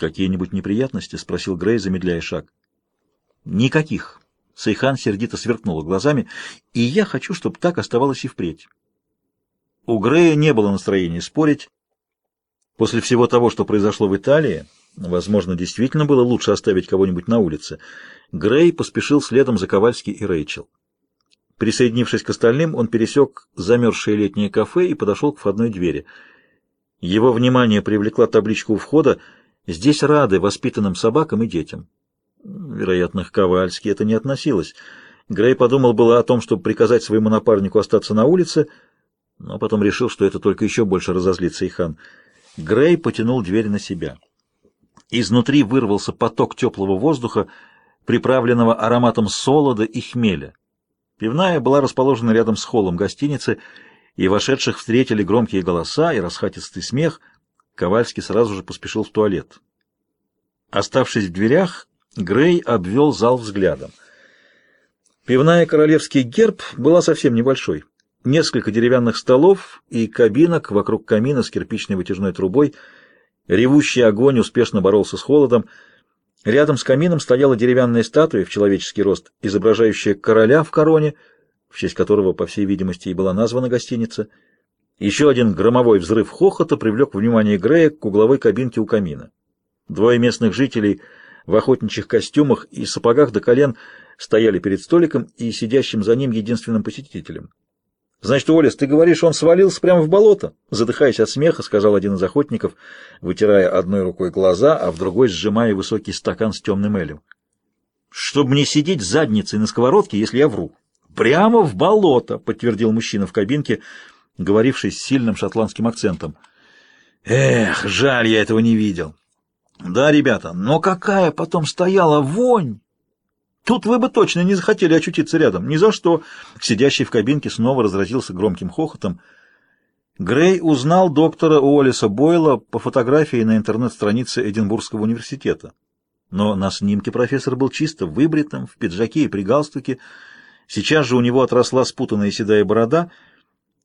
«Какие-нибудь неприятности?» — спросил Грей, замедляя шаг. «Никаких». Сейхан сердито сверкнула глазами. «И я хочу, чтобы так оставалось и впредь». У Грея не было настроения спорить. После всего того, что произошло в Италии, возможно, действительно было лучше оставить кого-нибудь на улице. Грей поспешил следом за Ковальски и Рэйчел. Присоединившись к остальным, он пересек замерзшее летнее кафе и подошел к входной двери. Его внимание привлекла табличка у входа «Здесь рады воспитанным собакам и детям». Вероятно, к Ковальски это не относилось. Грей подумал было о том, чтобы приказать своему напарнику остаться на улице, но потом решил, что это только еще больше разозлит Сейхан. Грей потянул дверь на себя. Изнутри вырвался поток теплого воздуха, приправленного ароматом солода и хмеля. Пивная была расположена рядом с холлом гостиницы, и вошедших встретили громкие голоса и расхатистый смех. Ковальский сразу же поспешил в туалет. Оставшись в дверях, Грей обвел зал взглядом. Пивная «Королевский герб» была совсем небольшой. Несколько деревянных столов и кабинок вокруг камина с кирпичной вытяжной трубой. Ревущий огонь успешно боролся с холодом — Рядом с камином стояла деревянная статуя в человеческий рост, изображающая короля в короне, в честь которого, по всей видимости, и была названа гостиница. Еще один громовой взрыв хохота привлек внимание Грея к угловой кабинке у камина. Двое местных жителей в охотничьих костюмах и сапогах до колен стояли перед столиком и сидящим за ним единственным посетителем. «Значит, Олес, ты говоришь, он свалился прямо в болото?» Задыхаясь от смеха, сказал один из охотников, вытирая одной рукой глаза, а в другой сжимая высокий стакан с темным элем. «Чтобы мне сидеть задницей на сковородке, если я вру». «Прямо в болото», — подтвердил мужчина в кабинке, говоривший с сильным шотландским акцентом. «Эх, жаль, я этого не видел». «Да, ребята, но какая потом стояла вонь!» Тут вы бы точно не захотели очутиться рядом. Ни за что. Сидящий в кабинке снова разразился громким хохотом. Грей узнал доктора Уоллеса Бойла по фотографии на интернет-странице Эдинбургского университета. Но на снимке профессор был чисто выбритым, в пиджаке и при галстуке. Сейчас же у него отросла спутанная седая борода,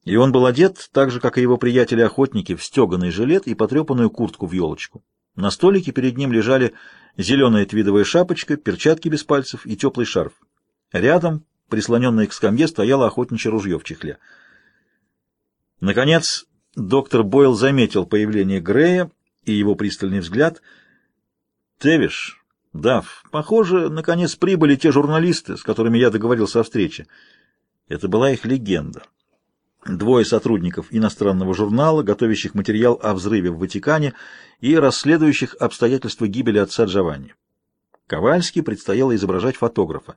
и он был одет, так же, как и его приятели-охотники, в стеганый жилет и потрепанную куртку в елочку. На столике перед ним лежали зеленая твидовая шапочка, перчатки без пальцев и теплый шарф. Рядом, прислоненное к скамье, стояло охотничье ружье в чехле. Наконец, доктор Бойл заметил появление Грея и его пристальный взгляд. «Тевиш, Дав, похоже, наконец прибыли те журналисты, с которыми я договорился о встрече. Это была их легенда. Двое сотрудников иностранного журнала, готовящих материал о взрыве в Ватикане и расследующих обстоятельства гибели отца Джованни. Ковальски предстояло изображать фотографа.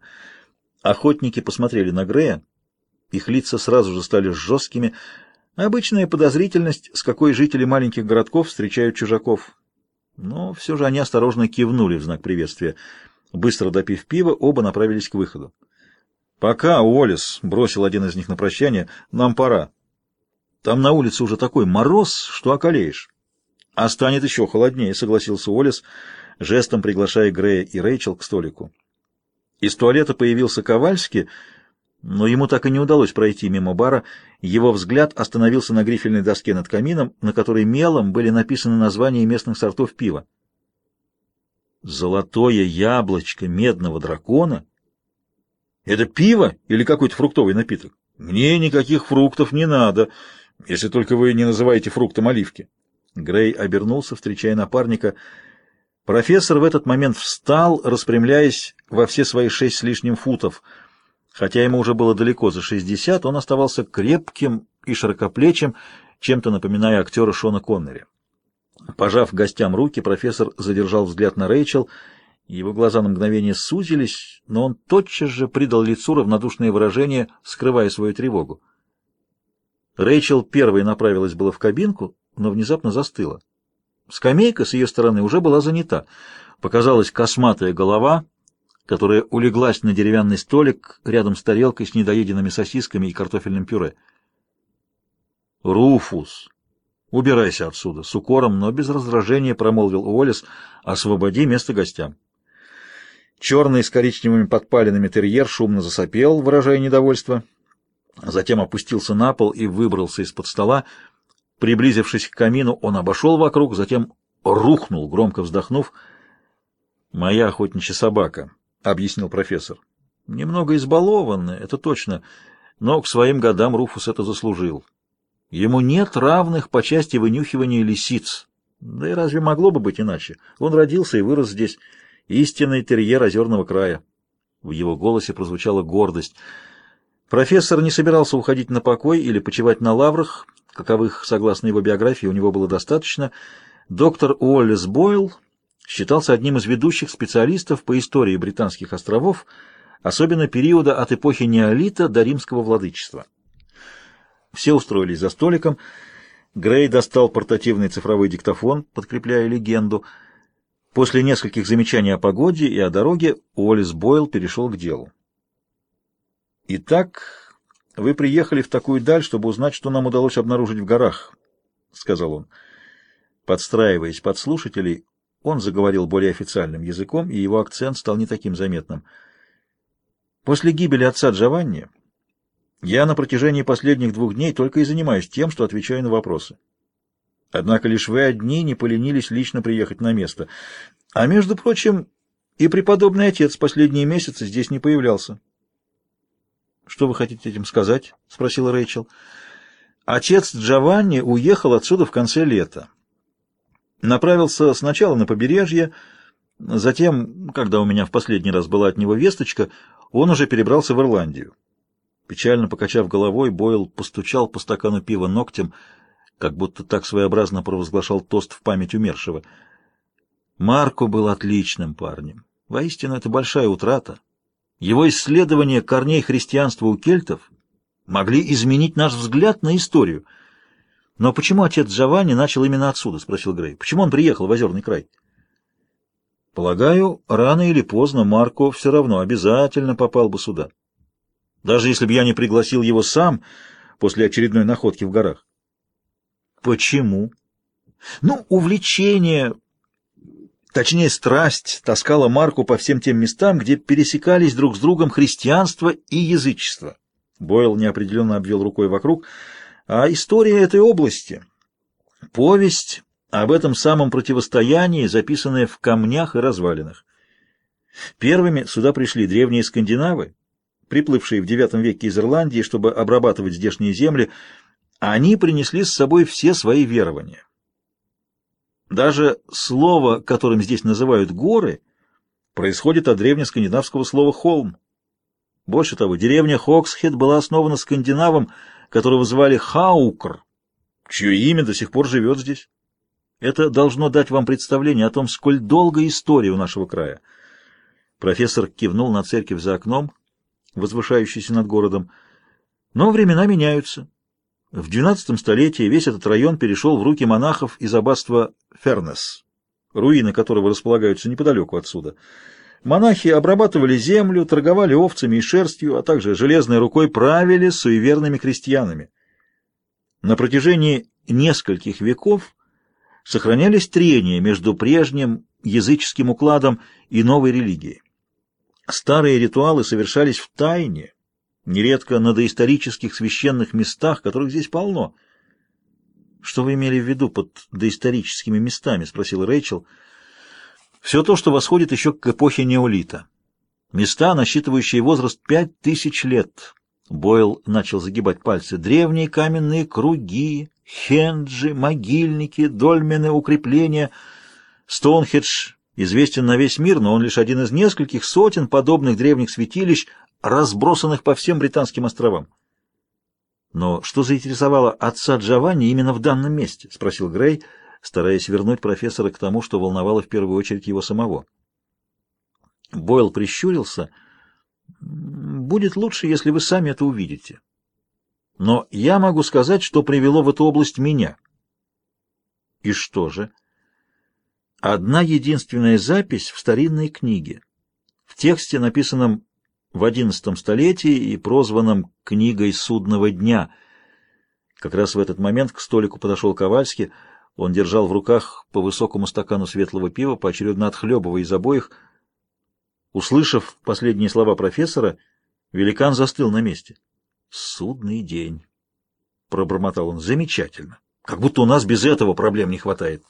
Охотники посмотрели на Грея. Их лица сразу же стали жесткими. Обычная подозрительность, с какой жители маленьких городков встречают чужаков. Но все же они осторожно кивнули в знак приветствия. Быстро допив пива, оба направились к выходу. «Пока, Уоллес», — бросил один из них на прощание, — «нам пора. Там на улице уже такой мороз, что околеешь». «А станет еще холоднее», — согласился Уоллес, жестом приглашая Грея и Рэйчел к столику. Из туалета появился Ковальский, но ему так и не удалось пройти мимо бара. Его взгляд остановился на грифельной доске над камином, на которой мелом были написаны названия местных сортов пива. «Золотое яблочко медного дракона» Это пиво или какой-то фруктовый напиток? Мне никаких фруктов не надо, если только вы не называете фруктом оливки. Грей обернулся, встречая напарника. Профессор в этот момент встал, распрямляясь во все свои шесть с лишним футов. Хотя ему уже было далеко за шестьдесят, он оставался крепким и широкоплечим, чем-то напоминая актера Шона Коннери. Пожав гостям руки, профессор задержал взгляд на Рэйчел — его глаза на мгновение сузились, но он тотчас же придал лицу равнодушное выражение, скрывая свою тревогу. Рэйчел первой направилась было в кабинку, но внезапно застыла. Скамейка с ее стороны уже была занята. Показалась косматая голова, которая улеглась на деревянный столик рядом с тарелкой с недоеденными сосисками и картофельным пюре. «Руфус, убирайся отсюда!» — с укором, но без раздражения промолвил Уоллес. «Освободи место гостям». Черный с коричневыми подпалинами терьер шумно засопел, выражая недовольство. Затем опустился на пол и выбрался из-под стола. Приблизившись к камину, он обошел вокруг, затем рухнул, громко вздохнув. «Моя охотничья собака», — объяснил профессор. «Немного избалованная, это точно, но к своим годам Руфус это заслужил. Ему нет равных по части вынюхивания лисиц. Да и разве могло бы быть иначе? Он родился и вырос здесь, истинный терьер озерного края». В его голосе прозвучала гордость. Профессор не собирался уходить на покой или почивать на лаврах, каковых, согласно его биографии, у него было достаточно. Доктор Уоллес Бойл считался одним из ведущих специалистов по истории британских островов, особенно периода от эпохи неолита до римского владычества. Все устроились за столиком. Грей достал портативный цифровой диктофон, подкрепляя легенду. После нескольких замечаний о погоде и о дороге Уоллес Бойл перешел к делу. «Итак, вы приехали в такую даль, чтобы узнать, что нам удалось обнаружить в горах», — сказал он. Подстраиваясь под слушателей, он заговорил более официальным языком, и его акцент стал не таким заметным. После гибели отца Джованни я на протяжении последних двух дней только и занимаюсь тем, что отвечаю на вопросы. Однако лишь вы одни не поленились лично приехать на место. А между прочим, и преподобный отец последние месяцы здесь не появлялся. «Что вы хотите этим сказать?» — спросила Рэйчел. «Отец Джованни уехал отсюда в конце лета. Направился сначала на побережье, затем, когда у меня в последний раз была от него весточка, он уже перебрался в Ирландию. Печально покачав головой, Бойл постучал по стакану пива ногтем, как будто так своеобразно провозглашал тост в память умершего. Марко был отличным парнем. Воистину, это большая утрата. Его исследования корней христианства у кельтов могли изменить наш взгляд на историю — «Но почему отец Джованни начал именно отсюда?» — спросил Грей. «Почему он приехал в Озерный край?» «Полагаю, рано или поздно Марко все равно обязательно попал бы сюда. Даже если бы я не пригласил его сам после очередной находки в горах». «Почему?» «Ну, увлечение...» Точнее, страсть таскала Марку по всем тем местам, где пересекались друг с другом христианство и язычество. Бойл неопределенно обвел рукой вокруг — а история этой области — повесть об этом самом противостоянии, записанная в камнях и развалинах. Первыми сюда пришли древние скандинавы, приплывшие в IX веке из Ирландии, чтобы обрабатывать здешние земли, они принесли с собой все свои верования. Даже слово, которым здесь называют горы, происходит от древнескандинавского слова «холм». Больше того, деревня Хоксхед была основана скандинавом, которого звали Хаукр, чье имя до сих пор живет здесь. Это должно дать вам представление о том, сколь долгая история у нашего края. Профессор кивнул на церковь за окном, возвышающейся над городом. Но времена меняются. В XII столетии весь этот район перешел в руки монахов из аббатства Фернес, руины которого располагаются неподалеку отсюда. Монахи обрабатывали землю, торговали овцами и шерстью, а также железной рукой правили суеверными крестьянами. На протяжении нескольких веков сохранялись трения между прежним языческим укладом и новой религией. Старые ритуалы совершались в тайне, нередко на доисторических священных местах, которых здесь полно. «Что вы имели в виду под доисторическими местами?» — спросил Рэйчел. — все то, что восходит еще к эпохе неолита. Места, насчитывающие возраст пять тысяч лет. Бойл начал загибать пальцы. Древние каменные круги, хенджи, могильники, дольмены, укрепления. Стоунхедж известен на весь мир, но он лишь один из нескольких сотен подобных древних святилищ, разбросанных по всем британским островам. «Но что заинтересовало отца Джованни именно в данном месте?» — спросил Грей, — стараясь вернуть профессора к тому, что волновало в первую очередь его самого. Бойл прищурился. «Будет лучше, если вы сами это увидите. Но я могу сказать, что привело в эту область меня». «И что же?» «Одна единственная запись в старинной книге. В тексте, написанном в XI столетии и прозванном «Книгой судного дня». Как раз в этот момент к столику подошел Ковальский — он держал в руках по высокому стакану светлого пива, поочередно отхлебывая из обоих. Услышав последние слова профессора, великан застыл на месте. «Судный день», — пробормотал он, — «замечательно. Как будто у нас без этого проблем не хватает».